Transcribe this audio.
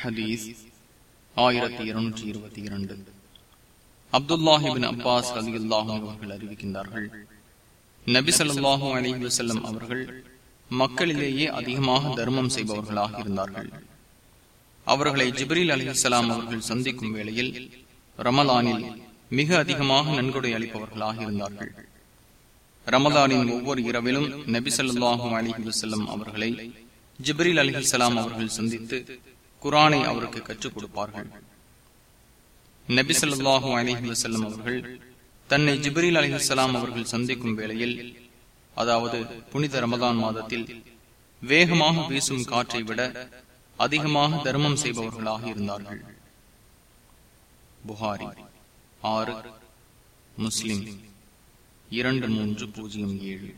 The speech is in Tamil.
ஹதீஸ் ஆயிரத்தி இருநூற்றி இருபத்தி இரண்டு. அப்துல்லாஹிபின் அப்பாஸ் அலி அல்லாஹும் அவர்கள் அறிவிக்கின்றார்கள் நபி சொல்லாஹூ அலி வசல்லம் அவர்கள் மக்களிலேயே அதிகமாக தர்மம் செய்பவர்களாக இருந்தார்கள். அவர்களை ஜிப்ரீல் அலி இஸ்லாம் அவர்கள் சந்திக்கும் வேளையில் ரமலானில் மிக அதிகமாக நன்கொடை அளிப்பவர்களாக இருந்தார்கள். ரமலானின் ஒவ்வொரு இரவிலும் நபி சொல்லாஹூ அலி வசல்லம் அவர்களை ஜிப்ரீல் அலி இஸ்லாம் அவர்கள் சந்தித்து குரானை அவருக்கு கற்றுக் கொடுப்பார்கள். நபி சொல்லாஹூ வசல்லம் அவர்கள் தன்னை ஜிப்ரீல் அலிஹலாம் அவர்கள் சந்திக்கும் வேளையில் அதாவது புனித ரமதான் மாதத்தில் வேகமாக வீசும் காற்றை விட அதிகமாக தர்மம் செய்பவர்களாக இருந்தார்கள். புகாரி ஆறு முஸ்லிம் இரண்டு மூன்று பூஜ்ஜியம் ஏழு.